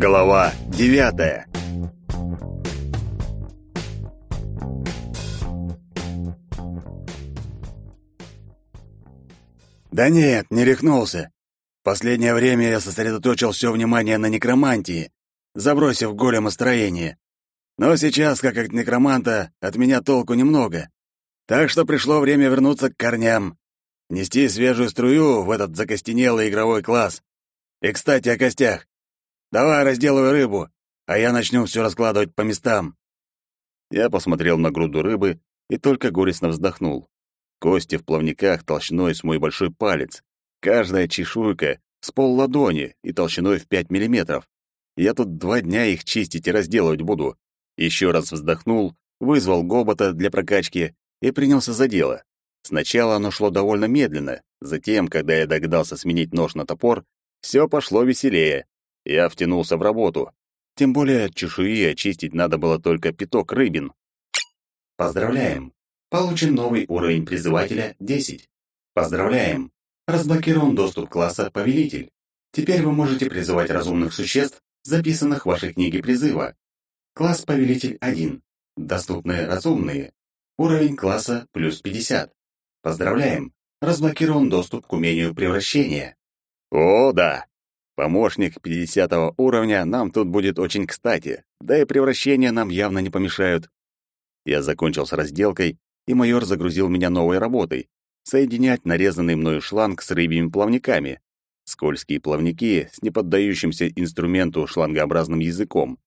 Глава девятая Да нет, не рехнулся. Последнее время я сосредоточил все внимание на некромантии, забросив голема строение. Но сейчас, как от некроманта, от меня толку немного. Так что пришло время вернуться к корням, нести свежую струю в этот закостенелый игровой класс. И, кстати, о костях. Давай разделывай рыбу, а я начну все раскладывать по местам. Я посмотрел на груду рыбы и только горестно вздохнул. Кости в плавниках толщиной с мой большой палец. Каждая чешуйка с пол ладони и толщиной в 5 миллиметров. Я тут два дня их чистить и разделывать буду. Еще раз вздохнул, вызвал гобота для прокачки и принялся за дело. Сначала оно шло довольно медленно, затем, когда я догадался сменить нож на топор, все пошло веселее. Я втянулся в работу. Тем более от чешуи очистить надо было только пяток рыбин. Поздравляем! Получен новый уровень призывателя 10. Поздравляем! Разблокирован доступ класса Повелитель. Теперь вы можете призывать разумных существ, записанных в вашей книге призыва. Класс Повелитель 1. Доступны разумные. Уровень класса плюс 50. Поздравляем! Разблокирован доступ к умению превращения. О, да! Помощник 50 уровня нам тут будет очень кстати, да и превращения нам явно не помешают. Я закончил с разделкой, и майор загрузил меня новой работой — соединять нарезанный мною шланг с рыбьими плавниками. Скользкие плавники с неподдающимся инструменту шлангообразным языком.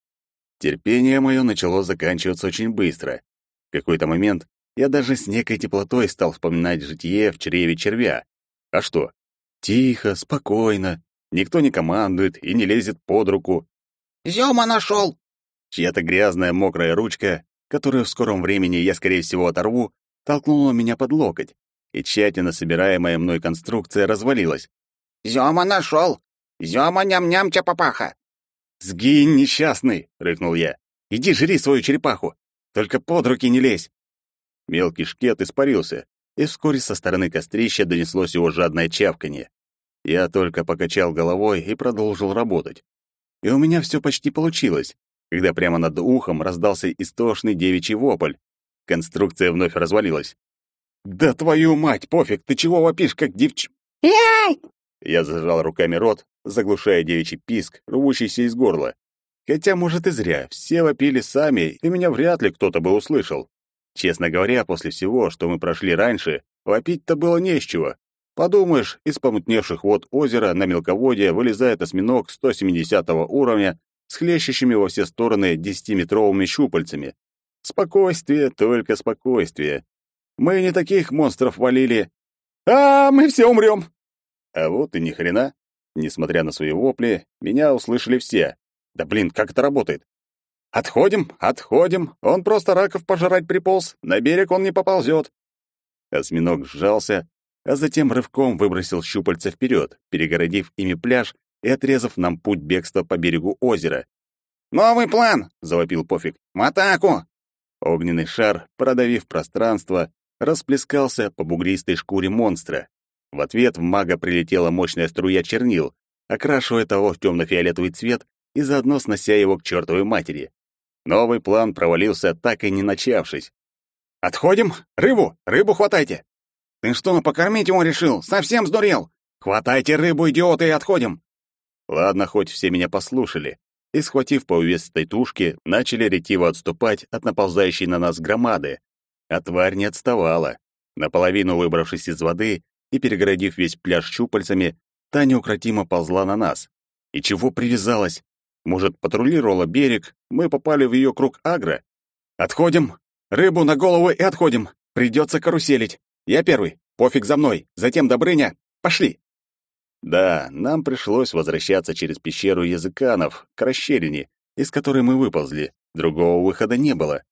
Терпение мое начало заканчиваться очень быстро. В какой-то момент я даже с некой теплотой стал вспоминать житие в чреве червя. А что? Тихо, спокойно, никто не командует и не лезет под руку. «Зёма нашел!» Чья-то грязная мокрая ручка, которую в скором времени я, скорее всего, оторву, толкнула меня под локоть, и тщательно собираемая мной конструкция развалилась. «Зёма нашел! Зёма ням-ням чапапаха!» «Сгинь, несчастный!» — рыкнул я. «Иди жри свою черепаху! Только под руки не лезь!» Мелкий шкет испарился, и вскоре со стороны кострища донеслось его жадное чавканье. Я только покачал головой и продолжил работать. И у меня все почти получилось, когда прямо над ухом раздался истошный девичий вопль. Конструкция вновь развалилась. «Да твою мать, пофиг, ты чего вопишь, как девч...» «Яй!» Я зажал руками рот, заглушая девичий писк, рвущийся из горла. Хотя, может, и зря, все вопили сами, и меня вряд ли кто-то бы услышал. Честно говоря, после всего, что мы прошли раньше, вопить-то было не с чего. Подумаешь, из помутневших вод озера на мелководье вылезает осьминог 170 уровня с хлещущими во все стороны десятиметровыми щупальцами. Спокойствие, только спокойствие. Мы не таких монстров валили. А, мы все умрем. А вот и ни хрена. Несмотря на свои вопли, меня услышали все. Да блин, как это работает? Отходим, отходим. Он просто раков пожрать приполз. На берег он не поползет. Осьминог сжался, а затем рывком выбросил щупальца вперед, перегородив ими пляж и отрезав нам путь бегства по берегу озера. «Новый план!» — завопил Пофиг. «В атаку!» Огненный шар, продавив пространство, расплескался по бугристой шкуре монстра. В ответ в мага прилетела мощная струя чернил, окрашивая того в темно-фиолетовый цвет и заодно снося его к чертовой матери. Новый план провалился, так и не начавшись. «Отходим! Рыбу! Рыбу хватайте!» «Ты что, покормить его решил? Совсем сдурел? Хватайте рыбу, идиоты, и отходим!» Ладно, хоть все меня послушали, и, схватив по увесистой тушке, начали ретиво отступать от наползающей на нас громады. А тварь не отставала. Наполовину выбравшись из воды и перегородив весь пляж щупальцами, та неукротимо ползла на нас. И чего привязалась? Может, патрулировала берег, мы попали в ее круг агро? Отходим, рыбу на голову и отходим. Придется каруселить. Я первый, пофиг за мной, затем Добрыня. Пошли. Да, нам пришлось возвращаться через пещеру языканов к расщелине, из которой мы выползли. Другого выхода не было.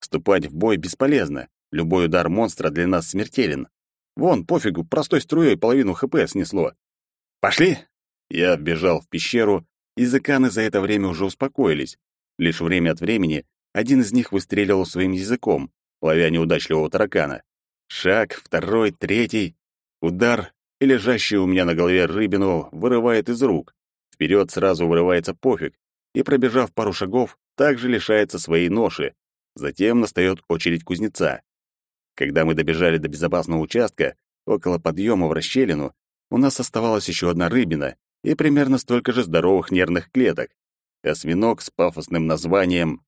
Вступать в бой бесполезно. Любой удар монстра для нас смертелен. Вон, пофигу, простой струей половину ХП снесло. «Пошли!» Я бежал в пещеру Языканы за это время уже успокоились. Лишь время от времени один из них выстреливал своим языком, ловя неудачливого таракана. Шаг, второй, третий. Удар, и лежащий у меня на голове рыбину вырывает из рук. Вперед сразу вырывается пофиг, и, пробежав пару шагов, также лишается своей ноши. Затем настает очередь кузнеца. Когда мы добежали до безопасного участка, около подъема в расщелину, у нас оставалась еще одна рыбина и примерно столько же здоровых нервных клеток. Осьминог с пафосным названием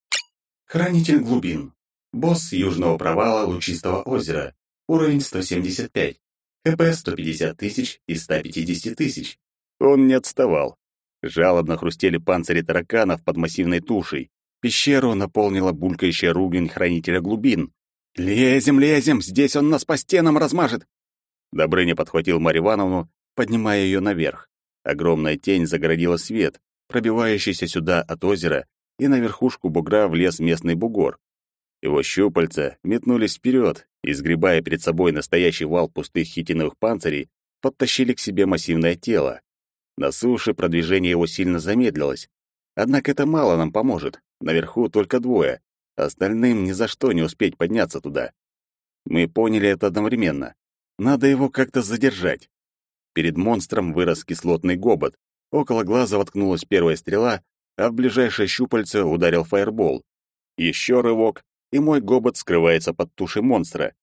«Хранитель глубин». Босс южного провала Лучистого озера. Уровень 175. ХП 150 тысяч и 150 тысяч. Он не отставал. Жалобно хрустели панцири тараканов под массивной тушей. Пещеру наполнила булькающая ругань хранителя глубин. «Лезем, лезем! Здесь он нас по стенам размажет!» Добрыня подхватил Марью Ивановну, поднимая ее наверх. Огромная тень загородила свет, пробивающийся сюда от озера, и на верхушку бугра влез местный бугор. Его щупальца метнулись вперед и, сгребая перед собой настоящий вал пустых хитиновых панцирей, подтащили к себе массивное тело. На суше продвижение его сильно замедлилось. Однако это мало нам поможет. Наверху только двое. Остальным ни за что не успеть подняться туда. Мы поняли это одновременно. Надо его как-то задержать. Перед монстром вырос кислотный гобот. Около глаза воткнулась первая стрела, а в ближайшее щупальце ударил фаербол. Еще рывок, и мой гобот скрывается под тушей монстра.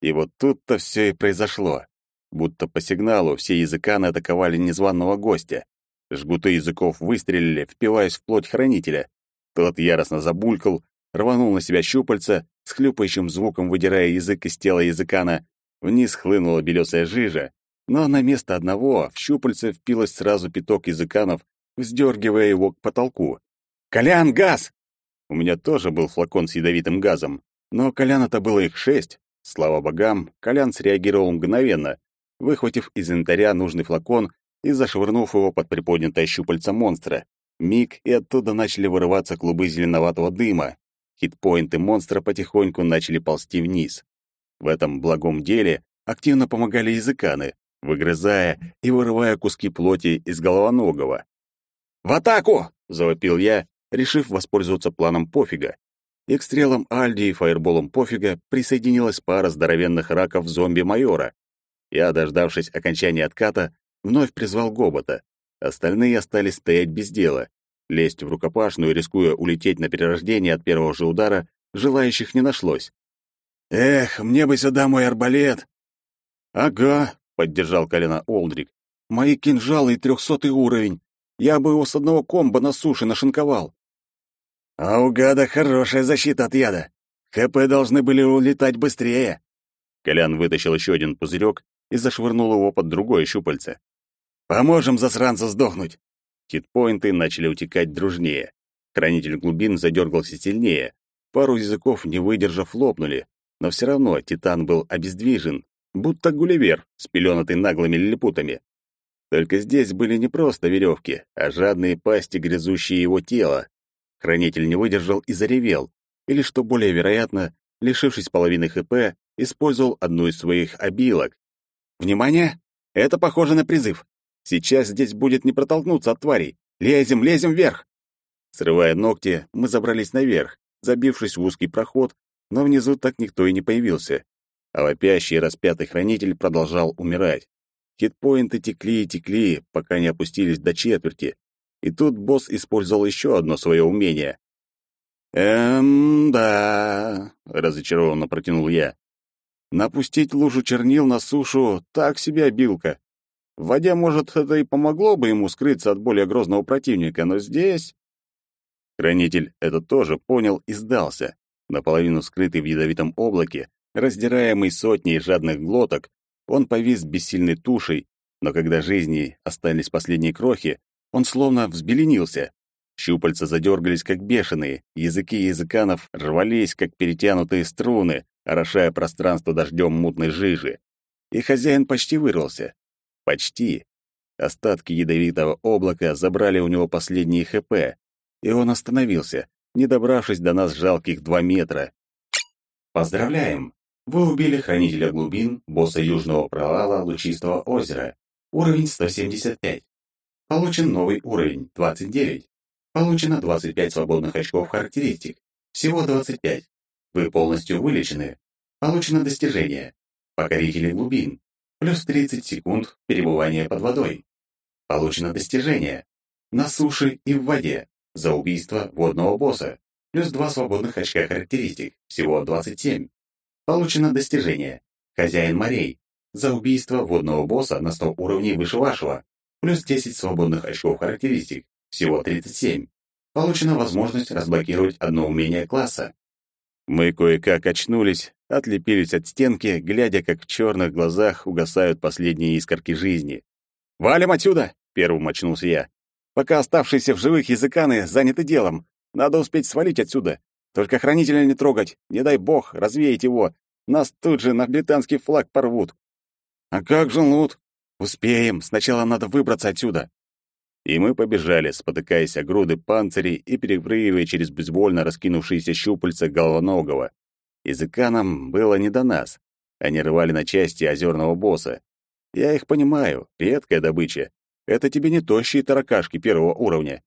И вот тут-то все и произошло. Будто по сигналу все языканы атаковали незваного гостя. Жгуты языков выстрелили, впиваясь в плоть хранителя. Тот яростно забулькал, рванул на себя щупальца, с хлюпающим звуком выдирая язык из тела языкана. Вниз хлынула белесая жижа, но на место одного в щупальце впилось сразу пяток языканов, вздергивая его к потолку. «Колян, газ!» У меня тоже был флакон с ядовитым газом, но Коляна-то было их шесть. Слава богам, Колян среагировал мгновенно, выхватив из инвентаря нужный флакон и зашвырнув его под приподнятое щупальце монстра. Миг, и оттуда начали вырываться клубы зеленоватого дыма. Хитпоинты монстра потихоньку начали ползти вниз. В этом благом деле активно помогали языканы, выгрызая и вырывая куски плоти из головоногого. «В атаку!» — завопил я, решив воспользоваться планом пофига. И к стрелам Альди и фаерболам пофига присоединилась пара здоровенных раков зомби-майора. Я, дождавшись окончания отката, вновь призвал Гобота. Остальные остались стоять без дела. Лезть в рукопашную, рискуя улететь на перерождение от первого же удара, желающих не нашлось. «Эх, мне бы сюда мой арбалет!» «Ага», — поддержал колено Олдрик. «Мои кинжалы и трехсотый уровень. Я бы его с одного комба на суше нашинковал». «А у гада хорошая защита от яда. ХП должны были улетать быстрее». Колян вытащил еще один пузырек и зашвырнул его под другое щупальце. «Поможем засранцу сдохнуть!» Хитпоинты начали утекать дружнее. Хранитель глубин задергался сильнее. Пару языков, не выдержав, лопнули. Но все равно Титан был обездвижен, будто гулливер, спеленатый наглыми лилипутами. Только здесь были не просто веревки, а жадные пасти, грязущие его тело. Хранитель не выдержал и заревел, или, что более вероятно, лишившись половины ХП, использовал одну из своих обилок. «Внимание! Это похоже на призыв. Сейчас здесь будет не протолкнуться от тварей. Лезем, лезем вверх!» Срывая ногти, мы забрались наверх, забившись в узкий проход, но внизу так никто и не появился. А вопящий распятый хранитель продолжал умирать. Хитпоинты текли и текли, пока не опустились до четверти. И тут босс использовал еще одно свое умение. «Эм, да», — разочарованно протянул я. «Напустить лужу чернил на сушу — так себе обилка. В воде, может, это и помогло бы ему скрыться от более грозного противника, но здесь...» Хранитель это тоже понял и сдался. Наполовину скрытый в ядовитом облаке, раздираемый сотней жадных глоток, он повис бессильной тушей, но когда жизни остались последние крохи, он словно взбеленился. Щупальца задергались, как бешеные, языки языканов рвались, как перетянутые струны, орошая пространство дождем мутной жижи. И хозяин почти вырвался. Почти. Остатки ядовитого облака забрали у него последние ХП, и он остановился, не добравшись до нас жалких два метра. Поздравляем! Вы убили Хранителя глубин, босса Южного провала Лучистого озера. Уровень 175. Получен новый уровень, 29. Получено 25 свободных очков характеристик. Всего 25. Вы полностью вылечены. Получено достижение. Покорители глубин. Плюс 30 секунд перебывания под водой. Получено достижение. На суше и в воде. За убийство водного босса. Плюс 2 свободных очка характеристик. Всего 27. Получено достижение. Хозяин морей. За убийство водного босса на 100 уровней выше вашего. Плюс 10 свободных очков характеристик. Всего 37. Получена возможность разблокировать одно умение класса. Мы кое-как очнулись, отлепились от стенки, глядя, как в черных глазах угасают последние искорки жизни. «Валим отсюда!» — первым очнулся я. «Пока оставшиеся в живых языканы заняты делом. Надо успеть свалить отсюда. Только хранителя не трогать. Не дай бог, развеять его. Нас тут же на британский флаг порвут». «А как же лут?» «Успеем. Сначала надо выбраться отсюда». И мы побежали, спотыкаясь о груды панцирей и перепрыгивая через безвольно раскинувшиеся щупальца головоногого. Языканам было не до нас. Они рвали на части озерного босса. Я их понимаю, редкая добыча. Это тебе не тощие таракашки первого уровня.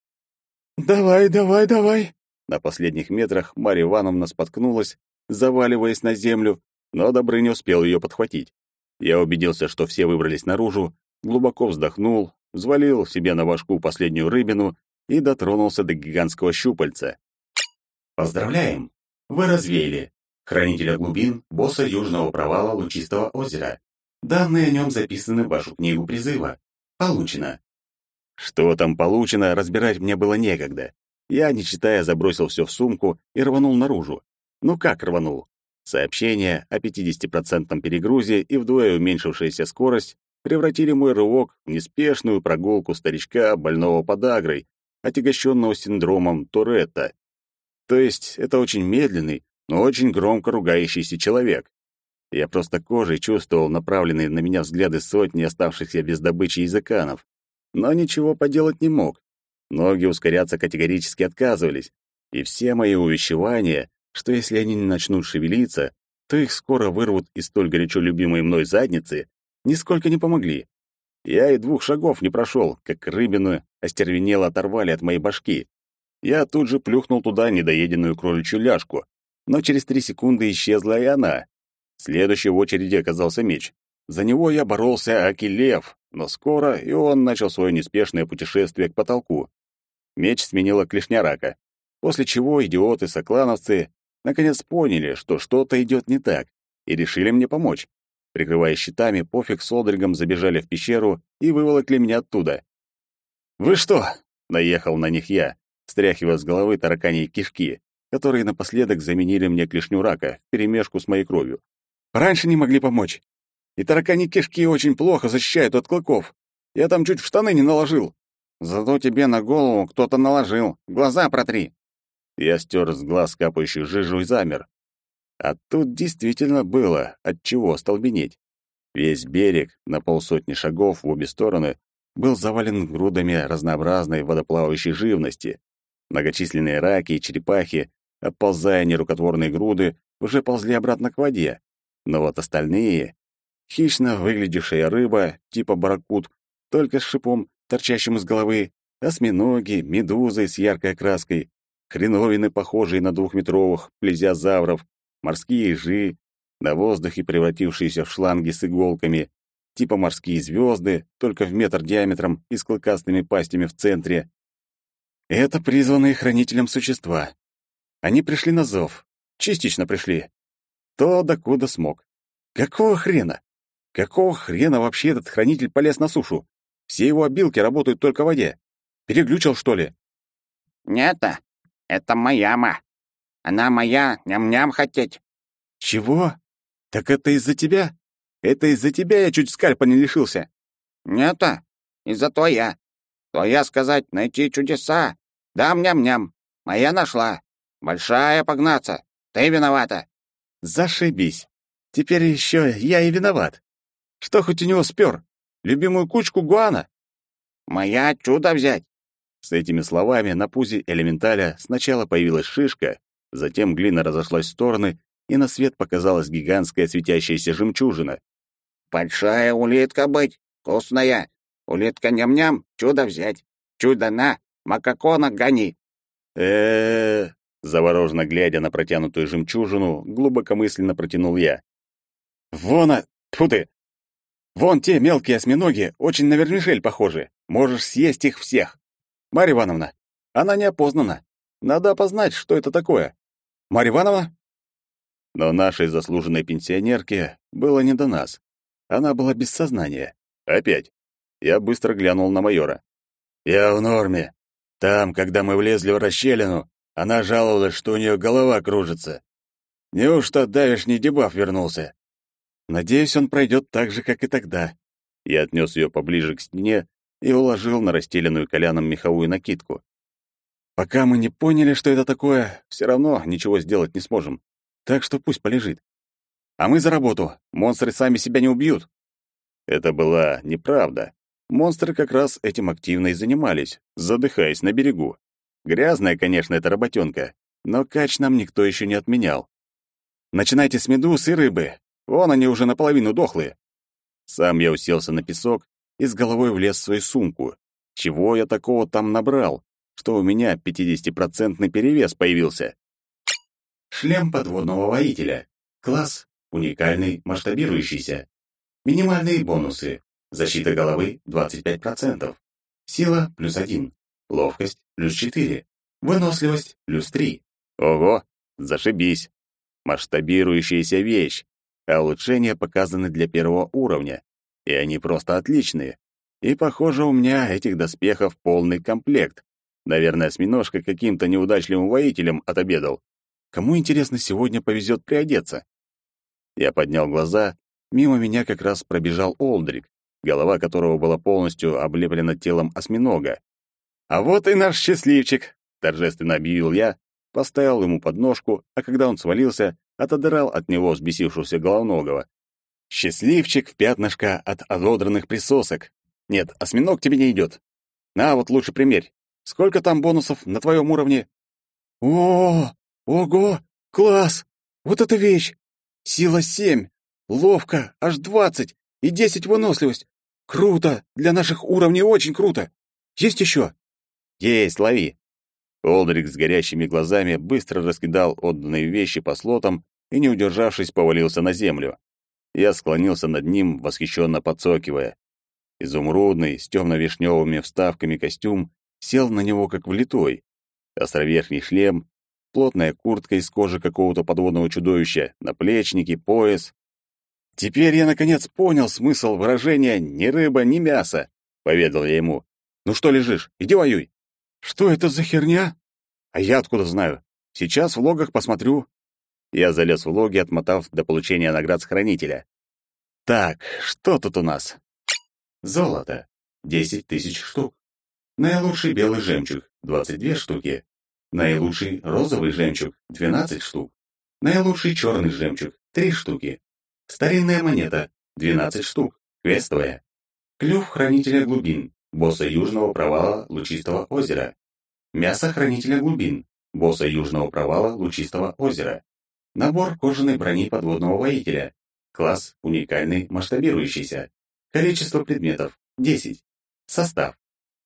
«Давай, давай, давай!» На последних метрах Марья Ивановна споткнулась, заваливаясь на землю, но Добрыня успел ее подхватить. Я убедился, что все выбрались наружу, глубоко вздохнул, взвалил себе на башку последнюю рыбину и дотронулся до гигантского щупальца. Поздравляем! Вы развеяли хранителя глубин, босса южного провала Лучистого озера. Данные о нем записаны в вашу книгу призыва. Получено. Что там получено, разбирать мне было некогда. Я, не читая, забросил все в сумку и рванул наружу. Ну как рванул? Сообщение о 50% перегрузе и вдвое уменьшившаяся скорость превратили мой рывок в неспешную прогулку старичка, больного подагрой, отягощенного синдромом Торетта. То есть это очень медленный, но очень громко ругающийся человек. Я просто кожей чувствовал направленные на меня взгляды сотни оставшихся без добычи языканов, но ничего поделать не мог. Ноги ускоряться категорически отказывались, и все мои увещевания, что если они не начнут шевелиться, то их скоро вырвут из столь горячо любимой мной задницы, нисколько не помогли. Я и двух шагов не прошел, как рыбину остервенело оторвали от моей башки. Я тут же плюхнул туда недоеденную кроличью ляжку, но через три секунды исчезла и она. Следующей в очереди оказался меч. За него я боролся Акилев, но скоро и он начал свое неспешное путешествие к потолку. Меч сменила клешня рака, после чего идиоты-соклановцы наконец поняли, что что-то идет не так, и решили мне помочь. Прикрывая щитами, пофиг с Олдригом забежали в пещеру и выволокли меня оттуда. «Вы что?» — наехал на них я, стряхивая с головы тараканьи кишки которые напоследок заменили мне клешню рака, вперемешку с моей кровью. Раньше не могли помочь. И таракани кишки очень плохо защищают от клыков. Я там чуть в штаны не наложил. Зато тебе на голову кто-то наложил. Глаза протри. Я стер с глаз капающую жижу и замер. А тут действительно было от чего столбенеть. Весь берег на полсотни шагов в обе стороны был завален грудами разнообразной водоплавающей живности. Многочисленные раки и черепахи Отползая нерукотворные груды, уже ползли обратно к воде. Но вот остальные... Хищно выглядевшая рыба, типа барракуд, только с шипом, торчащим из головы, осьминоги, медузы с яркой окраской, хреновины, похожие на двухметровых плезиозавров, морские ежи, на воздухе превратившиеся в шланги с иголками, типа морские звезды, только в метр диаметром и с клыкастыми пастями в центре. Это призванные хранителем существа. Они пришли на зов. Частично пришли. То, докуда смог. Какого хрена? Какого хрена вообще этот хранитель полез на сушу? Все его обилки работают только в воде. Переглючил, что ли? Нет, это моя ма. Она моя, ням-ням хотеть. Чего? Так это из-за тебя? Это из-за тебя я чуть скальпа не лишился. Нет, из-за твоя. Твоя сказать, найти чудеса. Дам ням-ням. Моя нашла. Большая погнаться. Ты виновата. Зашибись. Теперь еще я и виноват. Что хоть у него спер? Любимую кучку гуана? Моя чудо взять. С этими словами на пузе элементаля сначала появилась шишка, затем глина разошлась в стороны, и на свет показалась гигантская светящаяся жемчужина. «Большая улитка быть, вкусная. Улитка ням-ням, чудо взять. Чудо на, макакона гони». Э, Завороженно глядя на протянутую жемчужину, глубокомысленно протянул я. «Вон, а... Тьфу ты! Вон те мелкие осьминоги, очень на вермишель похожи. Можешь съесть их всех. Марья Ивановна, Она не опознана. Надо опознать, что это такое. Марья Ивановна?» Но нашей заслуженной пенсионерке было не до нас. Она была без сознания. Опять. Я быстро глянул на майора. «Я в норме. Там, когда мы влезли в расщелину, она жаловалась, что у нее голова кружится. Неужто давишний дебаф вернулся? Надеюсь, он пройдет так же, как и тогда. Я отнес ее поближе к стене и уложил на расстеленную коляном меховую накидку. Пока мы не поняли, что это такое, все равно ничего сделать не сможем. Так что пусть полежит. А мы за работу. Монстры сами себя не убьют. Это была неправда. Монстры как раз этим активно и занимались, задыхаясь на берегу. Грязная, конечно, эта работенка, но кач нам никто еще не отменял. Начинайте с медуз и рыбы. Вон они уже наполовину дохлые. Сам я уселся на песок и с головой влез в свою сумку. Чего я такого там набрал, что у меня 50-процентный перевес появился? Шлем подводного воителя. Класс уникальный, масштабирующийся. Минимальные бонусы. Защита головы 25%. Сила плюс 1. Ловкость плюс 4. Выносливость плюс 3. Ого, зашибись. Масштабирующаяся вещь улучшения показаны для первого уровня, и они просто отличные. И, похоже, у меня этих доспехов полный комплект. Наверное, осьминожка каким-то неудачливым воителем отобедал. Кому, интересно, сегодня повезет приодеться? Я поднял глаза, мимо меня как раз пробежал Олдрик, голова которого была полностью облеплена телом осьминога. «А вот и наш счастливчик!» — торжественно объявил я, поставил ему подножку, а когда он свалился, отодрал от него взбесившегося головногого. Счастливчик в пятнышко от ододранных присосок. Нет, осьминог тебе не идет. На, вот лучше примерь. Сколько там бонусов на твоем уровне? О, ого, класс! Вот эта вещь! Сила семь, ловко аж двадцать и десять выносливость. Круто! Для наших уровней очень круто. Есть еще? Есть, лови. Олдрик с горящими глазами быстро раскидал отданные вещи по слотам и, не удержавшись, повалился на землю. Я склонился над ним, восхищенно подсокивая. Изумрудный, с темно-вишневыми вставками костюм сел на него как влитой. Островерхний шлем, плотная куртка из кожи какого-то подводного чудовища, наплечники, пояс. «Теперь я, наконец, понял смысл выражения «ни рыба, ни мясо», — поведал я ему. «Ну что лежишь? Иди воюй». «Что это за херня?» «А я откуда знаю? Сейчас в логах посмотрю». Я залез в логи, отмотав до получения наград с хранителя. «Так, что тут у нас?» Золото. 10 тысяч штук. Наилучший белый жемчуг. 22 штуки. Наилучший розовый жемчуг. 12 штук. Наилучший черный жемчуг. 3 штуки. Старинная монета. 12 штук. Квестовая. Клюв хранителя глубин босса южного провала Лучистого озера. Мясо хранителя глубин, босса южного провала Лучистого озера. Набор кожаной брони подводного воителя. Класс уникальный, масштабирующийся. Количество предметов 10. Состав.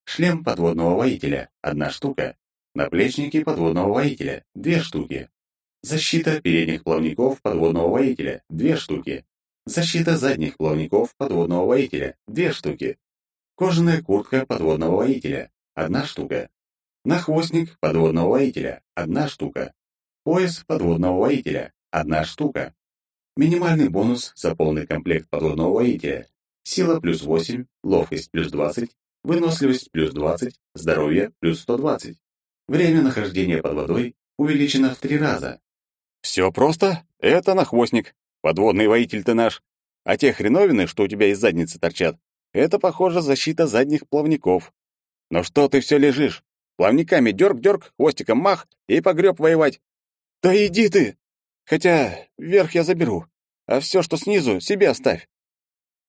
Шлем подводного воителя одна штука. Наплечники подводного воителя две штуки. Защита передних плавников подводного воителя две штуки. Защита задних плавников подводного воителя две штуки. Кожаная куртка подводного воителя – одна штука. Нахвостник подводного воителя – одна штука. Пояс подводного воителя – одна штука. Минимальный бонус за полный комплект подводного воителя. Сила плюс 8, ловкость плюс 20, выносливость плюс 20, здоровье плюс 120. Время нахождения под водой увеличено в три раза. Все просто. Это нахвостник. Подводный воитель ты наш. А те хреновины, что у тебя из задницы торчат, это, похоже, защита задних плавников. Но что ты все лежишь? Плавниками дерг-дерг, хвостиком мах и погреб воевать. Да иди ты! Хотя вверх я заберу, а все, что снизу, себе оставь.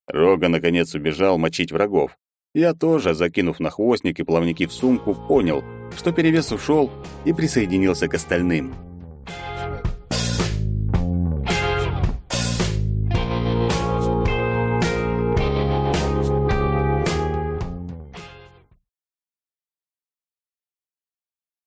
Рога, наконец, убежал мочить врагов. Я тоже, закинув на хвостник и плавники в сумку, понял, что перевес ушел и присоединился к остальным.